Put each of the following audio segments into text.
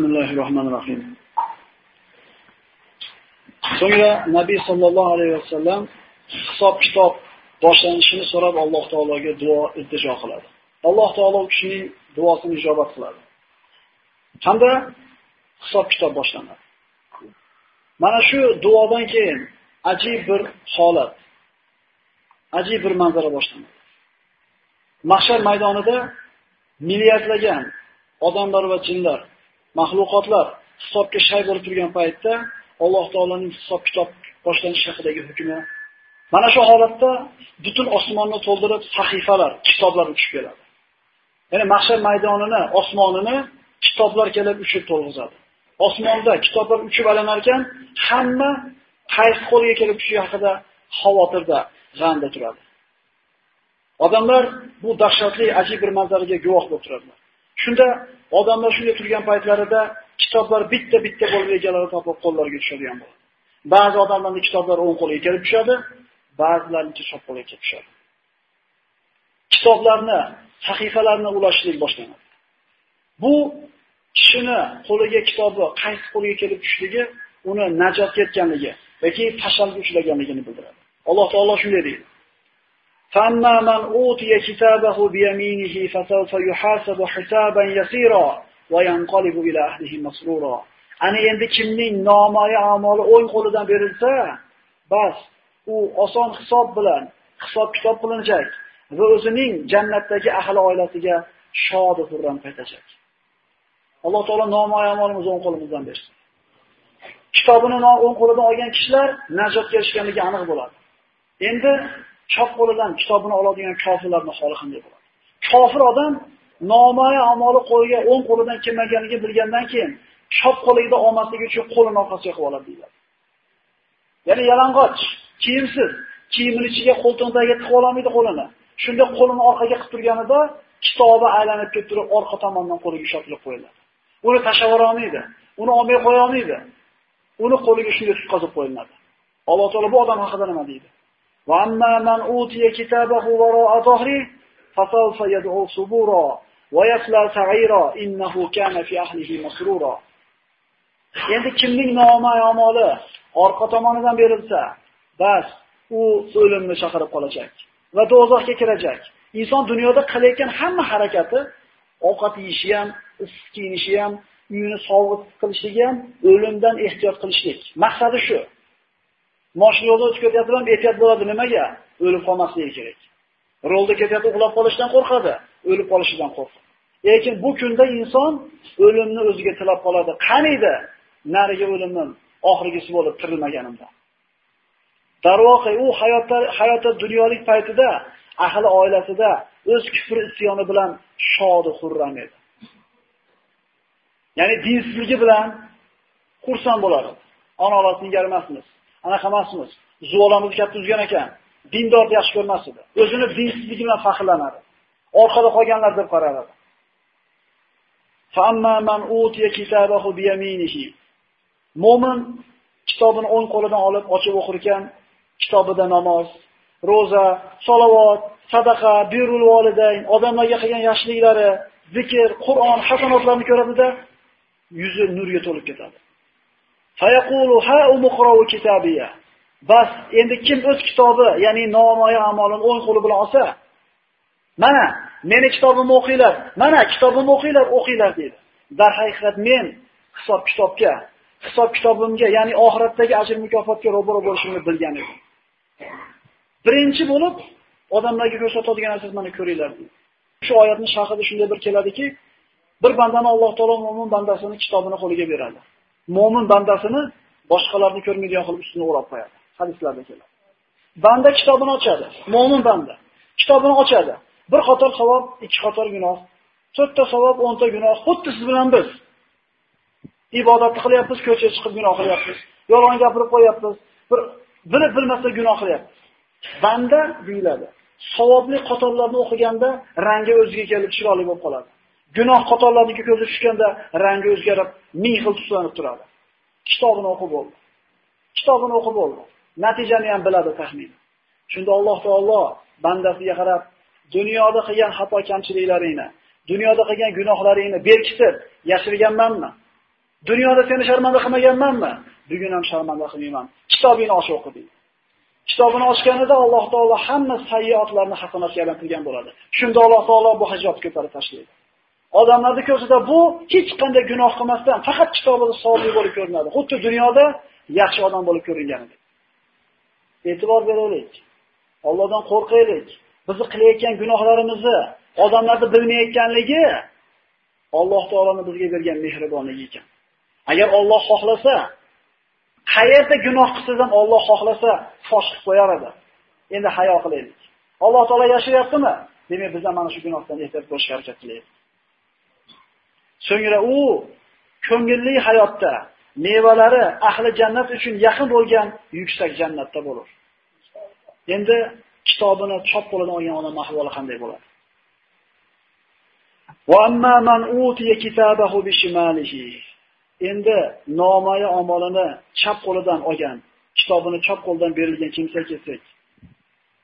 Bismillahirrohmanirrohim. So'ngra Nabiy sallallohu alayhi vasallam hisob kitob boshlanishini so'rab Alloh taologa duo iltijo qiladi. Alloh taolo kishining duosini ijobat qiladi. Hamda hisob kitob boshlanadi. Mana shu duodan keyin ajib bir holat, ajib bir manzara boshlanadi. Mahshar maydonida milliardlagan odamlar va jinlar, mahluqotlar hisobga shay bo'lib turgan paytda Alloh taolaning hisob kitob boshlanishi haqidagi hukmi mana shu holatda butun osmonni to'ldirib sahifalar, kitoblar uchib keladi. Ya'ni mahshar maydonini, osmonini kitoblar kelib uchib to'lg'izadi. Osmonda kitoblar uchib alanar ekan, hamma qaysi qo'lga kelib tushishi haqida xavotirda, g'amda turadi. Odamlar bu dahshatli ajib bir manzaraga guvoh bo'lib turadilar. Shunda odamlar shunday turgan paytlarida kitoblar bitta-bitta bo'lib egalari topib qo'llariga tushadigan bo'ladi. Ba'zi odamlarning kitoblari o'ng qo'liga kelib tushadi, ba'zilarining chap qo'liga kelib tushadi. Kitoblarni, sahifalarni ulashishlik boshlanadi. Bu kishini qo'liga kitobi qaysi qo'liga kelib tushishligi uni najot ketganligi yoki tashalga uchraganligini bildiradi. Alloh taolo shunday deydi: فأما من أوتي كتابه بيمينه فسوف يحاسب حسابا يسيرا وينقلب إلى أهله مسرورا Ana endi kimning nomoyi amali o'ng qo'lidan berilsa, bas, u oson hisob bilan hisob kitob qilinajak va o'zining jannatdagi ahli oilasiga shod xurram qaytajak. Alloh taolo nomoyi amalimizni o'ng qo'limizdan bersin. Kitobini o'ng qo'lidan olgan kishilar najotga erishganligi aniq bo'ladi. Endi chop qo'lidan kitobini oladigan kofirlarning holi qanday bo'ladi? Kofir odam nomoya amoli qo'liga o'ng qo'lidan kelmaganligi bilgandan keyin chop qo'ligida olmasligi uchun qo'lini orqasiga qilib oladi deyiladi. Ya'ni yalang'och, kiyimsiz, kiyimini ichiga qo'ltig'ini tiqib olmaydi qo'lini. Shunda qo'lini orqaga qilib turganida kitobi aylanib kelib turib orqa tomondan qo'liga ushlatilib qo'yiladi. Uni tashlab olmaydi, uni olmay qo'ya olmaydi. Uni qo'liga shunday tutqazib qo'yiladi. Alloh taolo bu odam haqida nima deydi? وأما من أوتي كتابه وراء ظهره فسوف يدعو صبورا ويصلى سعيرا إنه كان في أهله مسرورا Endi kimning nomi amoli orqa tomonidan berilsa, bas u o'limni chaqirib qolacak va do'zaxga kirajak. Inson dunyoda qilayotgan hamma harakati, ovqat yeyishi ham, issiq kiyinishi ham, uyini sovuq qilishligi ham o'limdan ehtiyot qilishlik. Maqsadi shu. Moshin yo'lda o'tib ketyapti ham ehtiyot bo'ladi nimaga? O'lib qolmasligi kerak. Rolda ketyapti, uxlab qolishdan qo'rqadi, o'lib qolishidan qo'rqadi. Lekin bu kunda inson o'limni o'ziga tilab qoladi. Qaniydi nariga o'limim oxirgisi bo'lib tirilmaganimda. Darvoqa u hayotda hayotda dunyolik paytida ahli oilasida o'z kufr isyoni bilan shod xurram edi. Ya'ni dinsizligi bilan xursand bo'ladi. Ona olasini emasmiz. Anaqa emasmiz. Zuvolamizni katta uzgan ekan. Dindorni yaxshi ko'rmas edi. O'zini dinsizligi bilan faxrlanadi. Orqada qolganlar deb qaraladi Mo'min kitobini o'ng qo'lidan olib ochib o'qir ekan, kitobida namoz, roza, salovat, sadaqa, birrul volidayn, odamlarga qilgan yaxshiliklari, zikr, Qur'on, hasanotlarni ko'radida, yuzi nurga to'lib ketadi. Fayaqulu ha umqra'u kitabiya. Bas endi kim o'z kitobi, ya'ni nomoya amalini o'ng qo'li bilan olsa, mana meni kitobimni o'qinglar, mana kitobimni o'qinglar, o'qinglar dedi. Darhaqiqat men hisob kitobga, hisob kitobimga, ya'ni oxiratdagi ajr mukofotga ro'baro bo'lishimni bilgan edim. Birinchi bo'lib odamlarga ko'rsatadigan narsa mana ko'ringlar dedi. Shu oyatning sharhida shunday bir keladiki, bir bandani Alloh taolo mo'min bandasini kitobini qo'liga beradi. Mo'min bandasini boshqalarni ko'rmaydigan qilib ustini o'rab qo'yadi. Hadislarda keladi. Banda kitobini ochadi, mo'min banda. Kitobini ochadi. Bir qator savob, ikki qator gunoh, to'rtta savob, 10 ta gunoh. Xuddi siz bilan biz. ibodatni qilyapmiz, ko'chaga chiqib gunoh qilyapmiz. Yolg'on gapirib qo'yapmiz. Bir bilib bilmasa gunoh qilyapmiz. Banda deyiladi. Savobli qatorlarni o'qiganda rangi o'ziga kelib chiroyli bo'lib qoladi. Gunoh qatorlariga ko'zi tushganda rangi o'zgarib, ming xil tuslanib turadi. Kitobini o'qib bo'ldi. Kitobini o'qib bo'ldi. Natijani ham biladi taxmin. Shunda Alloh taolo bandasiga qarab, dunyoda qilgan xato kamchiliklaringni, dunyoda qilgan gunohlaringni berkitib yashirganmanmi? Dunyoda seni sharmanda qilmaganmanmi? Bugun ham sharmanda qilmayman. Kitobingni ochib o'qi deydi. Kitobini ochganida Alloh taolo hamma sayyiatlarni hasanatga aylantirgan bo'ladi. Shunda Alloh taolo bu hijobni ko'tarib tashlaydi. Odamlarning ko'zida bu hech qanday gunoh qilmasdan faqat kitobida savobli bo'lib ko'rinadi. Xuddi dunyoda yaxshi odam bo'lib ko'ringanidek. E'tibor beraylik. Allohdan qo'rqaylik. Bizni qilayotgan gunohlarimizni odamlarni bilmayotganligi Alloh taoloning bizga bergan mehribonligi ekan. Agar Alloh xohlasa, qayerda gunoh qilsangiz ham Alloh xohlasa fosh qilib qo'yar edi. Endi hayo qilaylik. Alloh taolo yashiryaptimi? Demak, biz ham mana shu gunohdan ehtiyot bo'lishga harakat qilaylik. So'ngra u ko'ngilli hayotda mevalari ahli jannat uchun yaqin bo'lgan yuksak jannatda bo'lur. Endi kitobini chop qo'lidan olgan odam ahvoli qanday bo'ladi? Wa amma man utiya kitabahu bishimalihi. Endi nomoya omolini chap qo'lidan olgan, kitobini chop qo'ldan berilgan kimsa kelsak,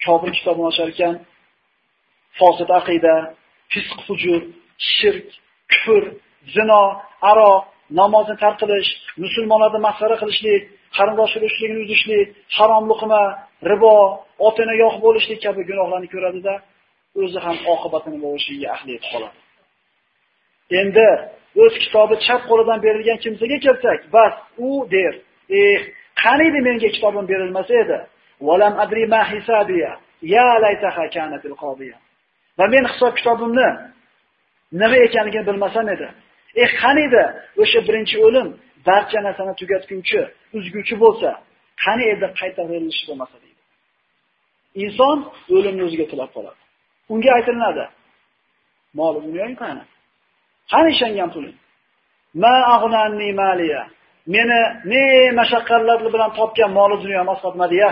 kofir kitobini ochar ekan, fosit aqida, fisq hujur shirk, kufr, zino, aro, namozni tark qilish, musulmonlarni masxara qilishlik, qarindosh urishlikni uzishlik, harom luqma, ribo, otini yo'q bo'lishlik kabi gunohlarni ko'radida, o'zi ham oqibatini bo'lishiga ahli etib qoladi. Endi o'z kitobi chap qo'lidan berilgan kimsaga kelsak, bas u der, "Eh, qaniydi menga kitobim berilmasa edi? Valam adri ma hisabiya, ya laytaha kanatil qodiya." Va men hisob kitobimni nima ekanligini bilmasam edi. Eh, qaniydi o'sha birinchi o'lim barcha narsani tugatgunchi, uzguvchi bo'lsa, qani edi qayta verilishi bo'lmasa deydi. Inson o'limni o'ziga tilab qoladi. Unga aytiladi: "Moli dunyoing qani? Qani ishongan puling? Ma aghnanni maliya. Meni ne mashaqqatlar bilan topgan moli dunyo asqatmadi-ya.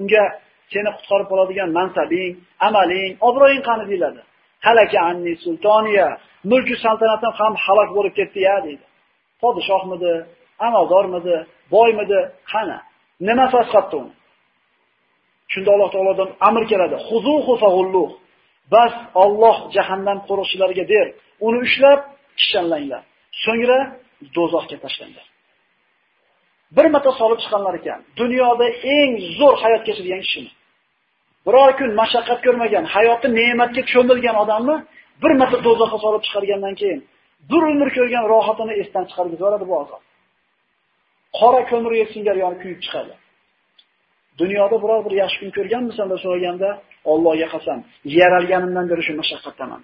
Unga seni qutqarib qoladigan mansabing, amaling, obro'ying qani deyiladi. Halaka anni sultoniya. Mulki saltanatim ham halok bo'lib ketdi-ya deydi. Podshohmidi, amaldormidi, boymidi, qani? Nima fasqatdi uni? Shunda Alloh taolodan amr keladi. Xuzuhu fahulluh. Bas Alloh jahannam qo'riqchilariga der. Uni ushlab kishanlanglar. So'ngra do'zaxga tashlanglar. Bir marta solib chiqqanlar ekan. Dunyoda eng zo'r hayot kechirgan kishini. Biror kun mashaqqat ko'rmagan, hayotni ne'matga cho'milgan odamni bir marta do'zaxga solib chiqargandan keyin bir umr ko'rgan rohatini esdan chiqarib yuboradi bu azob. Qora ko'mirga singar yonib kuyib chiqadi. Dunyoda biror bir yaxshi kun ko'rganmisan deb so'raganda, Allohga qasam, yaralganimdan beri shu mashaqqatdaman.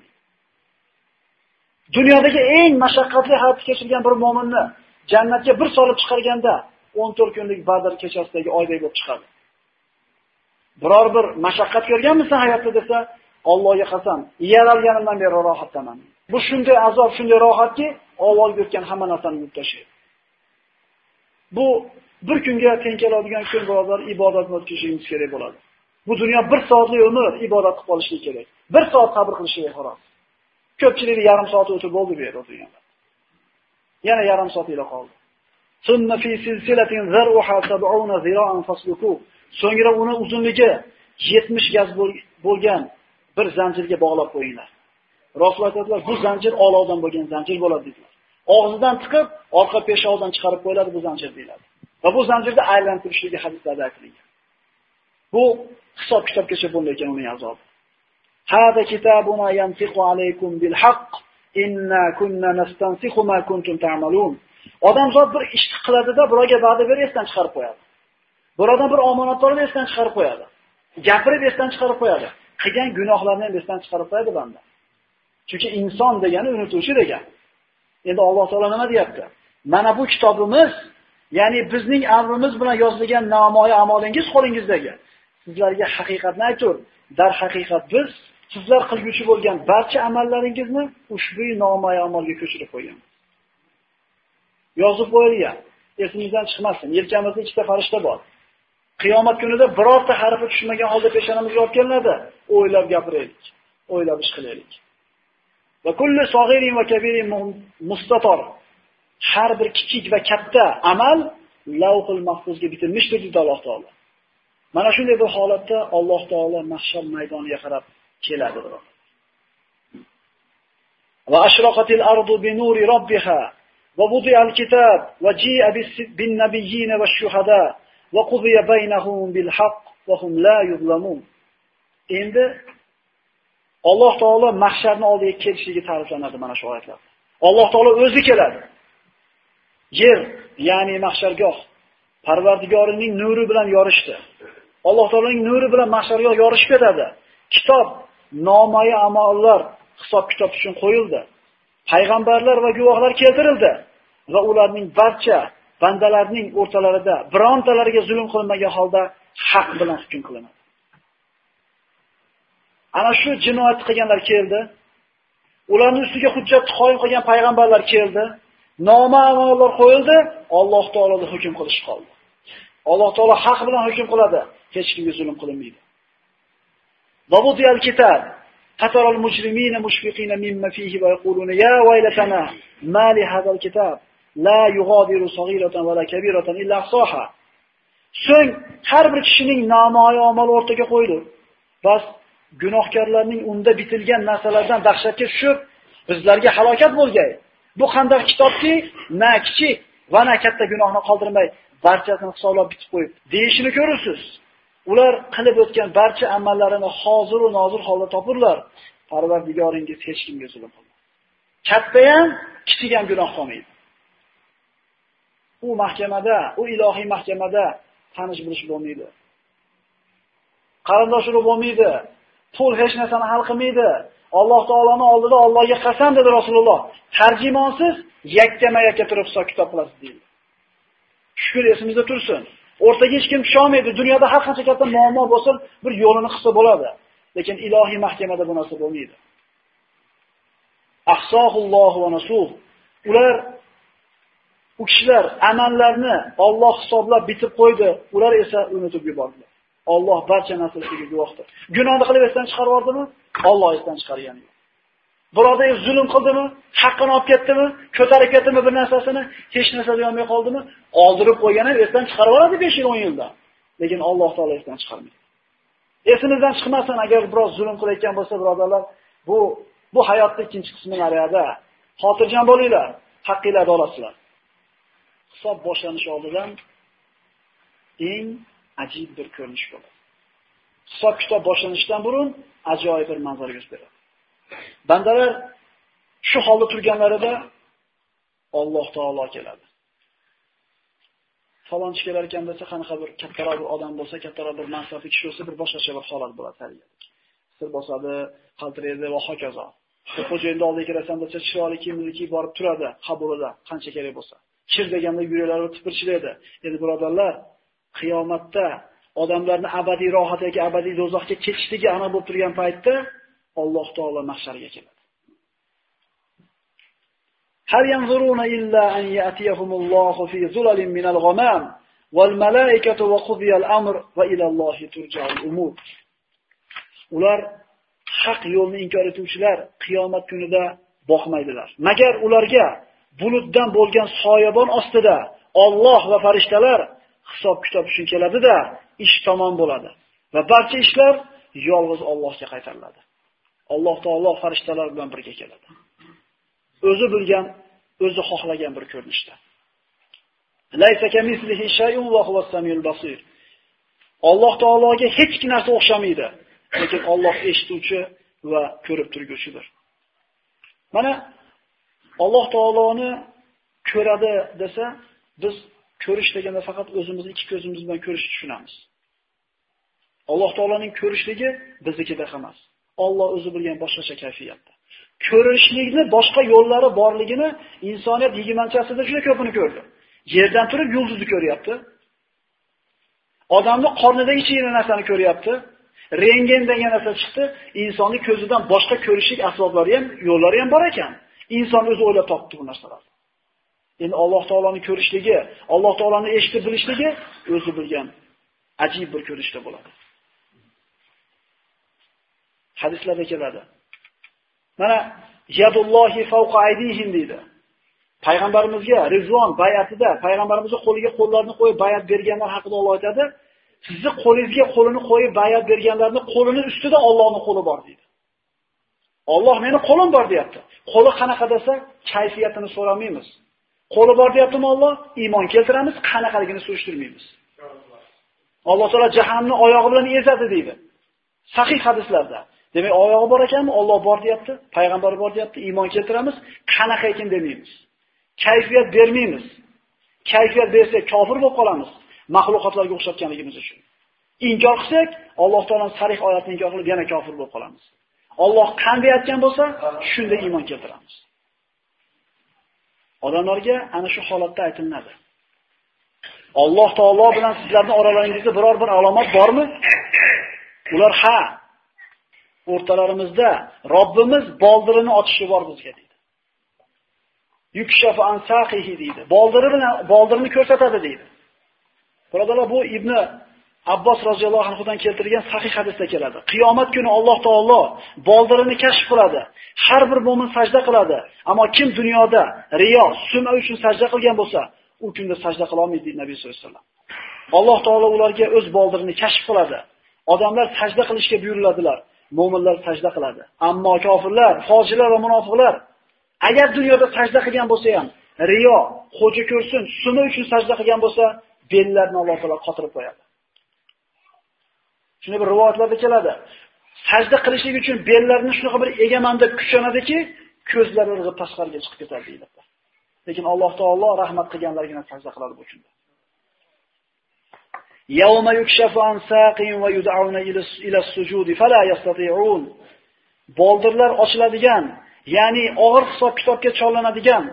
Dunyodagi eng mashaqqatli hayot kechirgan bir mu'minni jannatga bir solib chiqarganda 14 kunlik Badr kechasidagi oydek bo'lib chiqadi. Biror bir mashaqqat ko'rganmisan hayotda desa, Allohga qasam, yaralganimdan beri rohatdaman. Bu shunday azob, shunday rohatki, avvalgi o'tgan hamma narsani yutib tashlaydi. Bu bir kunga teng keladigan kun birodar ibodat o'tkazishimiz kerak bo'ladi. Bu dunyo bir soatlik umr ibodat qilib qolishlik kerak. Bir soat sabr qilishlik xolos. Ko'pchilik yarim soat o'tib bo'ldi bu yerda dunyoda. Yana yarim soat ila qoldi. Sunna fi silsilatin zar'uha 70 zira'an fasluku. So'ngra uni uzunligi 70 gaz bo'lgan bir zanjirga bog'lab qo'yinglar. Rasululloh aytadilar, bu zanjir olovdan bo'lgan zanjir bo'ladi dedilar. Og'zidan tiqib, orqa peshovdan chiqarib qo'yiladi bu zanjir deyiladi. Va bu zanjirda aylantirishligi hadislarda aytilgan. Bu hisob kitobgacha bo'layotgan uning azobi. هذا كتابنا ينطق alaykum bil haqq inna kunna ما ma kuntum ta'malun. Odamzod bir ish qiladida, birovga va'da berib esdan chiqarib qo'yadi. birovdan bir omonatlarni esdan chiqarib qo'yadi. Gapirib esdan chiqarib qo'yadi. Qilgan gunohlarni ham esdan chiqarib qo'yadi banda. Chunki inson degani unutuvchi degan. Endi Alloh taolo nima deyapti? Mana bu kitobimiz, ya'ni bizning amrimiz bilan yozilgan namoya amolingiz qo'lingizdagi. Sizlarga haqiqatni aytur. Dar haqiqat biz sizlar qilguchi bo'lgan barcha amallaringizni ushbu nomoya amolga ko'chirib qo'yganmiz Yozib qo'yilgan. Esimizdan chiqmasin. Yelkamizda ikkita farishta bor. Qiyomat kunida birorta harfi tushmagan holda peshonamizga olib kelinadi. O'ylab gapiraylik, o'ylab ish qilaylik. Va kullu va. Har bir kichik va katta amal lavhul mahfuzga bitilmishdir deydi Alloh taolo. Mana shunday bir holatda Alloh taolo mahshar maydoniga qarab keladi. Va ardu bi nuri va kitab va ji'a va shuhada' وقضي بينهم بالحق وهم لا يظلمون endi Alloh taolo mahsharni oldiga kelishligi ta'riflanadi mana shu oyatlar. Alloh taolo o'zi keladi. Yer, ya'ni mahshargoh Parvardigorining nuri bilan yorishdi. Alloh taoloning nuri bilan mahshargoh yorishib ketadi. Kitob, nomai amallar hisob kitob uchun qo'yildi. Payg'ambarlar va guvohlar keltirildi va ularning barcha bandalarning o'rtalarida birontalariga zulm qilmagan holda haq bilan hukm qilinadi. Ana shu jinoyat qilganlar keldi. Ularning ustiga hujjat qo'yib qilgan payg'ambarlar keldi. Noma'lumlar qo'yildi, Alloh taoloning hukm qilishi qoldi. Alloh taolo haq bilan hukm qiladi, hech kimga zulm qilinmaydi. Dabudiyal kitob قتر المجرمين مشفقين مما فيه ويقولون يا ويلتنا ما لهذا الكتاب La yug'adiru saghiratan va la kabiratan illa ahsoha. So'ng har bir kishining namoyi amal o'rtaga qo'ydi. Bas gunohkorlarning unda bitilgan narsalardan dahshatga tushib, bizlarga halokat bo'lgay. Bu qanday kitobki, na kichik va na katta gunohni qoldirmay, barchasini hisoblab bitib qo'yib, deyishini ko'rasiz. Ular qilib o'tgan barcha amallarini hozir va nozir holda topurlar. Parvardigoringiz hech kimga zulm qilmaydi. Katta ham, kichik ham gunoh qilmaydi. U mahkamada, u ilohiy mahkamada tanish bilish bo'lmaydi. Qarindosh urug' bo'lmaydi. Pul hech narsani hal qilmaydi. Alloh taoloning oldida Allohga qasam dedi Rasululloh. Tarjimonsiz yakkama-yakka turib hisob kitob qilasiz deydi. Shukr esimizda tursin. O'rtaga hech kim tusholmaydi. Dunyoda har qancha katta muammo bo'lsa, bir yo'lini qilsa bo'ladi. Lekin ilohiy mahkamada bu narsa bo'lmaydi. Ahsohullohu va nasuh. Ular u kishilar amallarni Alloh hisoblab bitib qo'ydi, ular esa unutib yubordilar. Alloh barcha narsasiga guvohdir. Gunohni qilib esdan chiqarib yubordimi? Alloh esdan chiqargani yo'q. Birodar zulm qildimi? Haqqini olib ketdimi? Ko'tarib ketdimi bir narsasini? Hech narsa deyolmay qoldimi? Qoldirib qo'ygani esdan chiqarib oladi 5 yil, 10 yilda. Lekin Alloh taolo esdan chiqarmaydi. Esimizdan chiqmasin agar biroz zulm qilayotgan bo'lsa, birodarlar, bu bu hayotning ikkinchi qismi nariyada. Xotirjam bo'linglar, haqqinglarni olasizlar. Hisob boshlanish oldidan eng ajib bir ko'rinish bo'ladi. Hisob kitob boshlanishidan burun ajoyib bir manzara yuz beradi. Bandalar shu holda turganlarida Alloh taolo keladi. Falonchi kelar ekan desa, qanaqa bir kattaroq bir odam bo'lsa, kattaroq bir mansabli kishi bo'lsa, bir boshqacha bir holat bo'ladi. Sir bosadi, qaltiraydi va hokazo. Xo'jayinni oldiga kirasan desa, chiroyli kiyimini kiyib borib turadi, qabulida qancha kerak bo'lsa. Chir deganda yuraklari tipirchilaydi. Endi birodarlar, qiyomatda odamlarni abadiy rohat yoki abadiy do'zaxga ketishligi ana bo'lib turgan paytda Alloh taolo mahsharga keladi. Har yanzuruna illa an ya'tiyahumullohu fi zulalin minal ghamam wal malaikatu wa qudiyal amr va ila Allohi turja'ul umur. Ular haq yo'lni inkor etuvchilar qiyomat kunida boqmaydilar. Magar ularga bulutdan bo'lgan soyabon ostida Alloh va farishtalar hisob kitob uchun keladida, ish tamom bo'ladi va barcha ishlar yolg'iz Allohga qaytariladi. Alloh taolo farishtalar bilan birga keladi. O'zi bilgan, o'zi xohlagan bir ko'rinishda. Laysa kamislihi shay'un va huwas samiul basir. Alloh taologa hech narsa o'xshamaydi, lekin Alloh eshituvchi va ko'rib turguvchidir. Mana Alloh taoloni ko'radi desa, biz ko'rish deganda faqat o'zimizni ikki ko'zimiz bilan ko'rishni tushunamiz. Alloh taoloning ko'rishligi biznikida emas. Alloh o'zi bilgan boshqacha kayfiyatda. Ko'rishlikni boshqa yo'llari borligini insoniyat 20-asrda juda ko'pini ko'rdi. Yerdan turib yulduzni ko'ryapti. Odamning qornidagi kichkina narsani ko'ryapti. Rengen degan narsa chiqdi. Insonning ko'zidan boshqa ko'rishlik asboblari ham, yo'llari ham bor ekan. Inson o'zi o'ylab topdi bu narsalarni. Endi Alloh taoloni ko'rishligi, Alloh taoloni eshitib bilishligi o'zi bilgan ajib bir ko'rishda bo'ladi. Hadislarda keladi. Mana yadullohi fawqa aydihim deydi. Payg'ambarimizga Rizvon bayatida payg'ambarimizning qo'liga qo'llarini qo'yib bayat berganlar haqida Alloh aytadi. Sizni qo'lingizga qo'lini qo'yib bayat berganlarning qo'lini ustida Allohning qo'li bor deydi. Alloh meni qo'lim bor deyapti. Qo'li qanaqa desa, kayfiyatini so'ramaymiz. Qo'li bor deyaptimi Alloh? Iymon keltiramiz, qanaqaligini surishtirmaymiz. Alloh taolo jahannamni oyog'i bilan ezadi deydi. Sahih hadislarda. Demak, oyog'i bor ekanmi? Alloh bor deyapti, payg'ambar bor deyapti, iymon keltiramiz, qanaqa ekan demaymiz. Kayfiyat bermaymiz. Kayfiyat bersak kofir bo'lib qolamiz. Mahluqotlarga o'xshatganligimiz uchun. Inkor qilsak, Alloh taolaning sarih oyatini inkor qilib yana kofir bo'lib qolamiz. Alloh qanday aytgan bo'lsa, shunda iymon keltiramiz. Odamlarga ana shu holatda aytiladi. Alloh taolo bilan sizlarning oralaringizda biror bir alomat bormi? Ular ha. O'rtalarimizda Robbimiz boldirini ochishi bor bizga deydi. Yukshafu an saqihi deydi. Boldiri bilan boldirini ko'rsatadi deydi. Birodalar, bu Ibn Abbos roziyallohu anhudan keltirilgan sahih hadisda keladi. Qiyomat kuni Alloh taolo boldirini kashf qiladi. Har bir mu'min sajda qiladi. Ammo kim dunyoda riyo, sum'a uchun sajda qilgan bo'lsa, u kunda sajda qila olmaydi deydi Nabiy sollallohu alayhi vasallam. Alloh taolo ularga o'z boldirini kashf qiladi. Odamlar sajda qilishga buyuriladilar. Mu'minlar sajda qiladi. Ammo kofirlar, fojirlar va munofiqlar agar dunyoda sajda qilgan bo'lsa ham, riyo, xo'ja ko'rsin, sum'a uchun sajda qilgan bo'lsa, bellarini Alloh taolo qotirib qo'yadi. Shunday bir rivoyatlarda keladi. Sajda qilishlik uchun bellarini shunaqa bir egaman deb kuchanadiki, ko'zlari irg'ib tashqariga chiqib ketadi deyiladi. Lekin Alloh taolo rahmat qilganlargina sajda qiladi bu uchun. Yawma yukshafu saqin va yud'auna ila sujudi fala yastati'un. Boldirlar ochiladigan, ya'ni og'ir hisob kitobga chorlanadigan,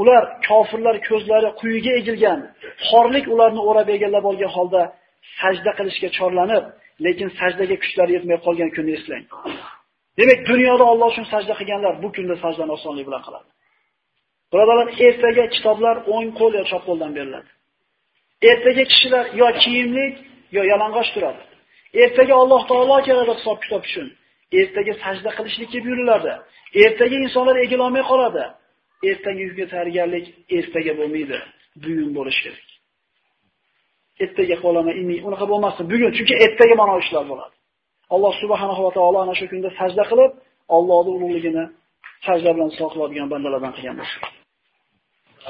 ular kofirlar ko'zlari quyiga egilgan, xorlik ularni o'rab egallab olgan holda sajda qilishga chorlanib, lekin sajdaga kuchlari yetmay qolgan kunni eslang. Demak, dunyoda Alloh uchun sajda qilganlar bu kunda sajdani osonlik bilan qiladi. Birodalar, ertaga kitoblar o'ng qo'l yoki chap qo'ldan beriladi. Ertaga kishilar yo kiyimlik yo yalang'och turadi. Ertaga Alloh taolo keladi hisob kitob uchun. Ertaga sajda qilishlikka buyuriladi. Ertaga insonlar egilolmay qoladi. Ertaga yuzga tayyorgarlik ertaga bo'lmaydi, bugun bo'lish kerak. ertaga qolaman, inni unaqa bo'lmasin. Bugun chunki ertaga mana ishlar bo'ladi. Alloh subhanahu va taolo ana shu kunda sajda qilib, Allohning ulug'ligini sajda bilan soqiladigan bandalardan qilgan bo'lsin.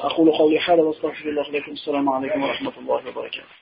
أقول قولي هذا واستغفر الله لكم السلام عليكم ورحمة الله وبركاته